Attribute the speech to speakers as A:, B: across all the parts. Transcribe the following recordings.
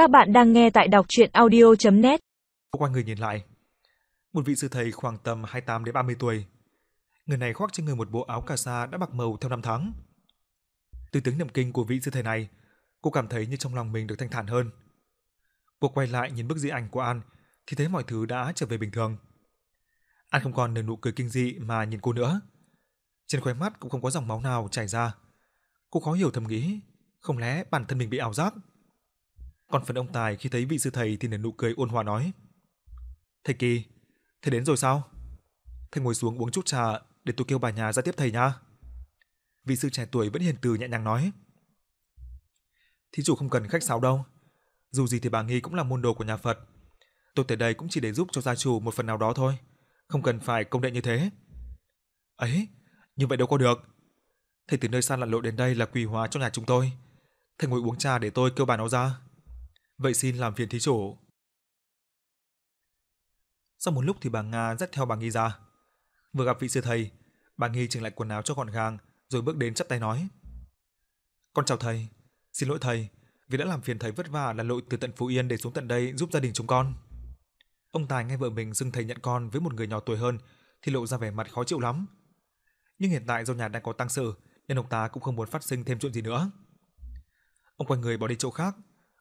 A: Các bạn đang nghe tại đọc chuyện audio.net
B: Quay người nhìn lại. Một vị sư thầy khoảng tầm 28 đến 30 tuổi. Người này khoác trên người một bộ áo cà sa đã bạc màu theo năm tháng. Từ tiếng niệm kinh của vị sư thầy này, cô cảm thấy như trong lòng mình được thanh thản hơn. Cô quay lại nhìn bức di ảnh của An thì thấy mọi thứ đã trở về bình thường. An không còn nở nụ cười kinh dị mà nhìn cô nữa. Trên khóe mắt cũng không có dòng máu nào chảy ra. Cô khó hiểu thầm nghĩ, không lẽ bản thân mình bị ảo giác? Còn phần ông Tài khi thấy vị sư thầy thì nở nụ cười ôn hòa nói: "Thầy Kỳ, thầy đến rồi sao? Thầy ngồi xuống uống chút trà để tôi kêu bà nhà ra tiếp thầy nha." Vị sư trẻ tuổi vẫn hiền từ nhẹ nhàng nói: "Thí chủ không cần khách sáo đâu, dù gì thì bà Nghi cũng là môn đồ của nhà Phật. Tôi tới đây cũng chỉ để giúp cho gia chủ một phần nào đó thôi, không cần phải công đệ như thế." "Ấy, như vậy đâu có được. Thầy từ nơi xa lặn lội đến đây là quỳ hóa cho nhà chúng tôi. Thầy ngồi uống trà để tôi kêu bà nó ra. Vậy xin làm phiền thí chủ." Sau một lúc thì bà Nga dắt theo bà Nghi ra. Vừa gặp vị sư thầy, bà Nghi chỉnh lại quần áo cho gọn gàng rồi bước đến chắp tay nói: "Con chào thầy, xin lỗi thầy vì đã làm phiền thầy vất vả là lội từ tận Phú Yên để xuống tận đây giúp gia đình chúng con." Ông Tài nghe vợ mình xưng thầy nhận con với một người nhỏ tuổi hơn thì lộ ra vẻ mặt khó chịu lắm. Nhưng hiện tại do nhà đang có tăng sự nên ông ta cũng không muốn phát sinh thêm chuyện gì nữa. Ông quay người bỏ đi chỗ khác,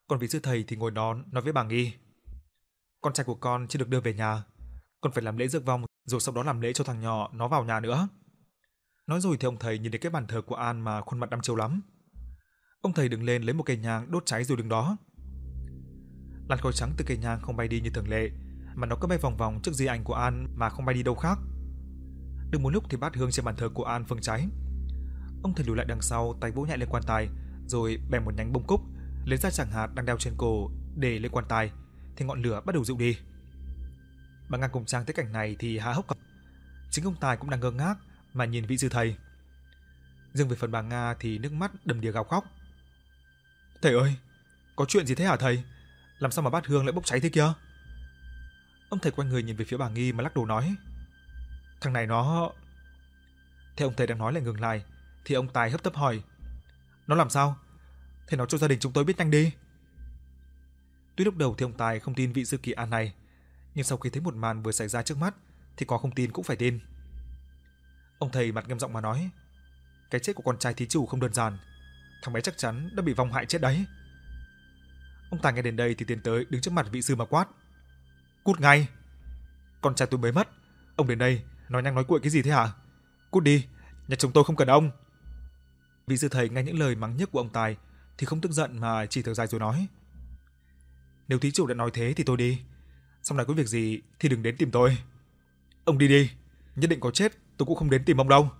B: còn vị sư thầy thì ngồi đó nói với bà Nghi. Con trai của con chưa được đưa về nhà, con phải làm lễ rước vong rồi sau đó làm lễ cho thằng nhỏ nó vào nhà nữa. Nói rồi thì ông thầy nhìn đến cái bàn thờ của An mà khuôn mặt đăm chiêu lắm. Ông thầy đứng lên lấy một cây nhang đốt cháy rồi đứng đó. Làn khói trắng từ cây nhang không bay đi như thường lệ, mà nó cứ bay vòng vòng trước di ảnh của An mà không bay đi đâu khác. Được một lúc thì bát hương trên bàn thờ của An phừng cháy. Ông thầy lùi lại đằng sau, tay vỗ nhẹ lên quan tài, rồi bẻ một nhánh bông cúc, lấy ra chẳng hạt đang đeo trên cổ để lên quan tài, thì ngọn lửa bắt đầu dịu đi. Bà ngang cùng Trang thấy cảnh này thì há hốc. Chính ông Tài cũng đang ngơ ngác mà nhìn vị sư thầy. Riêng về phần bà Nga thì nước mắt đầm đìa gào khóc. Thầy ơi, có chuyện gì thế hả thầy? Làm sao mà bát hương lại bốc cháy thế kia? Ông thầy quay người nhìn về phía bà Nghi mà lắc đầu nói. Thằng này nó... Thế ông thầy đang nói lại ngừng lại, thì ông Tài hấp tấp hỏi. Nó làm sao? Thầy nói cho gia đình chúng tôi biết nhanh đi. Tuy lúc đầu thì ông Tài không tin vị sư kỳ an này, nhưng sau khi thấy một màn vừa xảy ra trước mắt thì có không tin cũng phải tin. Ông thầy mặt nghiêm giọng mà nói, cái chết của con trai thí chủ không đơn giản, thằng bé chắc chắn đã bị vong hại chết đấy. Ông Tài nghe đến đây thì tiến tới đứng trước mặt vị sư mà quát. Cút ngay! Con trai tôi mới mất, ông đến đây nói nhanh nói cuội cái gì thế hả? Cút đi, nhà chúng tôi không cần ông. Vị sư thầy nghe những lời mắng nhất của ông Tài thì không tức giận mà chỉ thở dài rồi nói. Nếu thí chủ đã nói thế thì tôi đi. Sau này có việc gì thì đừng đến tìm tôi. Ông đi đi, nhất định có chết tôi cũng không đến tìm ông đâu.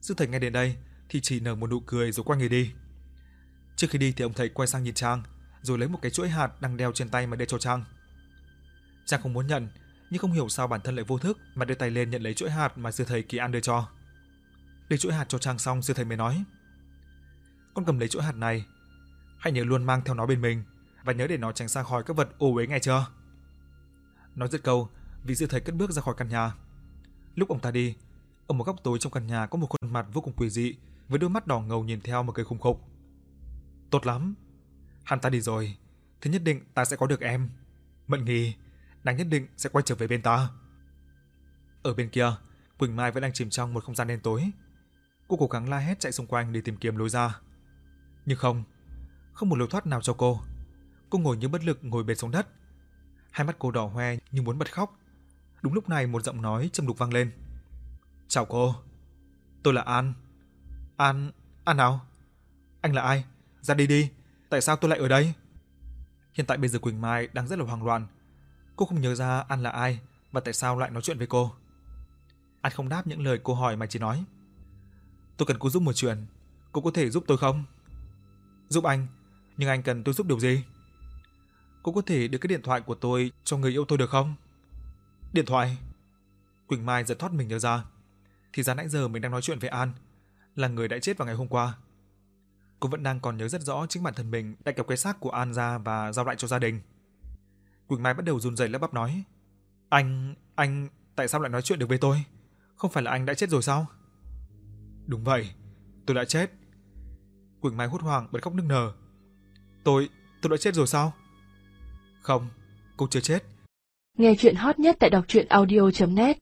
B: Sư thầy nghe đến đây thì chỉ nở một nụ cười rồi quay người đi. Trước khi đi thì ông thầy quay sang nhìn Trang, rồi lấy một cái chuỗi hạt đang đeo trên tay mà đưa cho Trang. Trang không muốn nhận, nhưng không hiểu sao bản thân lại vô thức mà đưa tay lên nhận lấy chuỗi hạt mà sư thầy Kỳ An đưa cho. Đưa chuỗi hạt cho Trang xong sư thầy mới nói: "Con cầm lấy chỗ hạt này, hãy nhớ luôn mang theo nó bên mình và nhớ để nó tránh xa khỏi các vật ô uế nghe chưa?" Nói dứt câu, vị sư thầy cất bước ra khỏi căn nhà. Lúc ông ta đi, ở một góc tối trong căn nhà có một khuôn mặt vô cùng quỷ dị với đôi mắt đỏ ngầu nhìn theo một cây khung khục. Tốt lắm, hắn ta đi rồi, thế nhất định ta sẽ có được em. Mận Nghi, nàng nhất định sẽ quay trở về bên ta. Ở bên kia, Quỳnh Mai vẫn đang chìm trong một không gian đen tối. Cô cố gắng la hét chạy xung quanh để tìm kiếm lối ra. Nhưng không, không một lối thoát nào cho cô. Cô ngồi như bất lực ngồi bệt xuống đất. Hai mắt cô đỏ hoe như muốn bật khóc. Đúng lúc này một giọng nói trầm đục vang lên. "Chào cô, tôi là An." "An, An nào? Anh là ai? Ra đi đi, tại sao tôi lại ở đây?" Hiện tại bây giờ Quỳnh Mai đang rất là hoang loạn. Cô không nhớ ra An là ai và tại sao lại nói chuyện với cô. An không đáp những lời cô hỏi mà chỉ nói: "Tôi cần cô giúp một chuyện, cô có thể giúp tôi không?" "Giúp anh, nhưng anh cần tôi giúp điều gì?" "Cô có thể đưa cái điện thoại của tôi cho người yêu tôi được không?" "Điện thoại?" Quỳnh Mai giật thoát mình nhớ ra, thì ra nãy giờ mình đang nói chuyện với An, là người đã chết vào ngày hôm qua. Cô vẫn đang còn nhớ rất rõ chính bản thân mình đã kéo cái xác của An ra và giao lại cho gia đình. Quỳnh Mai bắt đầu run rẩy lắp bắp nói: "Anh, anh tại sao lại nói chuyện được với tôi? Không phải là anh đã chết rồi sao?" "Đúng vậy, tôi đã chết." Quỳnh Mai hốt hoảng bật khóc nức nở. "Tôi, tôi đã chết rồi sao? Không, cô chưa chết.
C: Nghe chuyện hot nhất tại đọc truyện audio.net